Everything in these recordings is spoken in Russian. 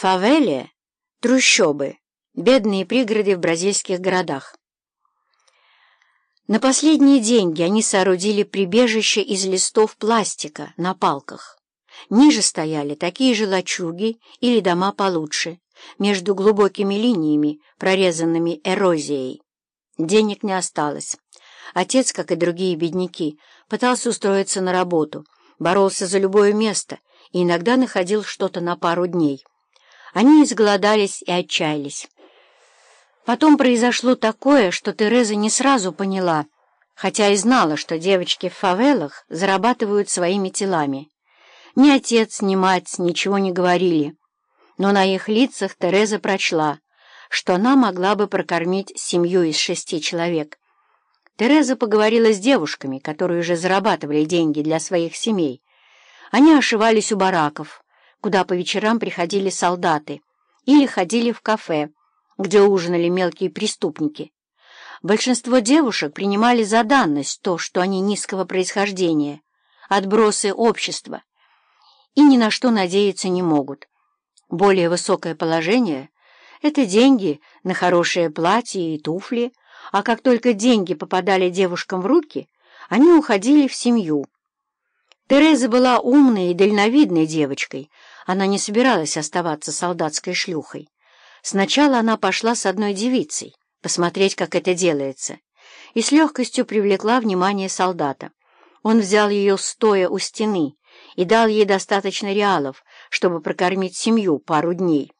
Фавеле — трущобы, бедные пригороды в бразильских городах. На последние деньги они соорудили прибежище из листов пластика на палках. Ниже стояли такие же лачуги или дома получше, между глубокими линиями, прорезанными эрозией. Денег не осталось. Отец, как и другие бедняки, пытался устроиться на работу, боролся за любое место и иногда находил что-то на пару дней. Они изголодались и отчаялись. Потом произошло такое, что Тереза не сразу поняла, хотя и знала, что девочки в фавелах зарабатывают своими телами. Ни отец, ни мать ничего не говорили, но на их лицах Тереза прочла, что она могла бы прокормить семью из шести человек. Тереза поговорила с девушками, которые уже зарабатывали деньги для своих семей. Они ошивались у бараков, куда по вечерам приходили солдаты, или ходили в кафе, где ужинали мелкие преступники. Большинство девушек принимали за данность то, что они низкого происхождения, отбросы общества, и ни на что надеяться не могут. Более высокое положение — это деньги на хорошее платье и туфли, а как только деньги попадали девушкам в руки, они уходили в семью. Тереза была умной и дальновидной девочкой, она не собиралась оставаться солдатской шлюхой. Сначала она пошла с одной девицей, посмотреть, как это делается, и с легкостью привлекла внимание солдата. Он взял ее стоя у стены и дал ей достаточно реалов, чтобы прокормить семью пару дней.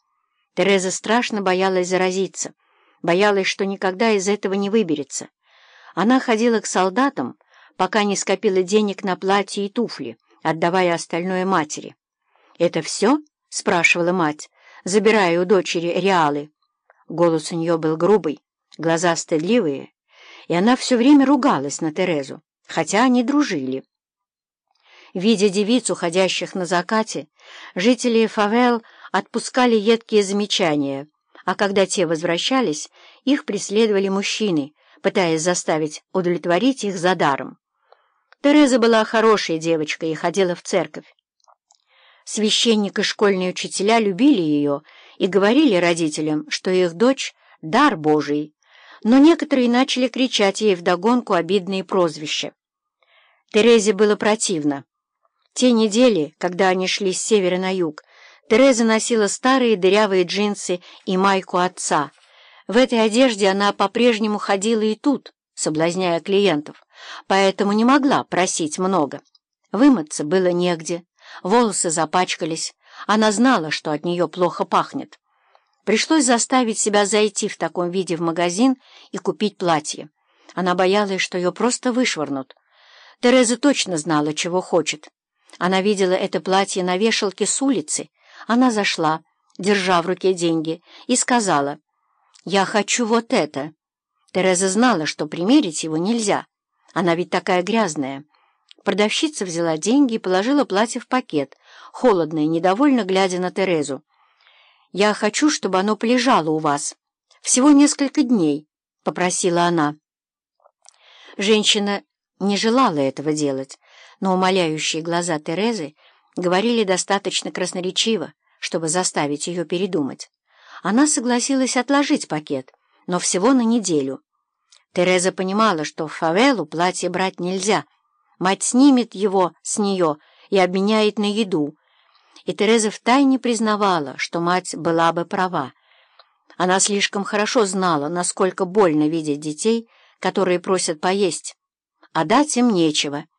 Тереза страшно боялась заразиться, боялась, что никогда из этого не выберется. Она ходила к солдатам, пока не скопила денег на платье и туфли, отдавая остальное матери. «Это все?» — спрашивала мать, забирая у дочери реалы. Голос у нее был грубый, глаза стыдливые, и она все время ругалась на Терезу, хотя они дружили. Видя девиц, уходящих на закате, жители Фавел отпускали едкие замечания, а когда те возвращались, их преследовали мужчины, пытаясь заставить удовлетворить их за даром. Тереза была хорошей девочкой и ходила в церковь. Священник и школьные учителя любили ее и говорили родителям, что их дочь — дар Божий, но некоторые начали кричать ей вдогонку обидные прозвища. Терезе было противно. Те недели, когда они шли с севера на юг, Тереза носила старые дырявые джинсы и майку отца. В этой одежде она по-прежнему ходила и тут, соблазняя клиентов, поэтому не могла просить много. Вымыться было негде. Волосы запачкались. Она знала, что от нее плохо пахнет. Пришлось заставить себя зайти в таком виде в магазин и купить платье. Она боялась, что ее просто вышвырнут. Тереза точно знала, чего хочет. Она видела это платье на вешалке с улицы. Она зашла, держа в руке деньги, и сказала, «Я хочу вот это». Тереза знала, что примерить его нельзя. Она ведь такая грязная. Продавщица взяла деньги и положила платье в пакет, холодно и недовольно глядя на Терезу. «Я хочу, чтобы оно полежало у вас. Всего несколько дней», — попросила она. Женщина не желала этого делать, но умоляющие глаза Терезы говорили достаточно красноречиво, чтобы заставить ее передумать. Она согласилась отложить пакет, но всего на неделю. Тереза понимала, что в фавелу платье брать нельзя — Мать снимет его с нее и обменяет на еду. И Тереза втайне признавала, что мать была бы права. Она слишком хорошо знала, насколько больно видеть детей, которые просят поесть, а дать им нечего —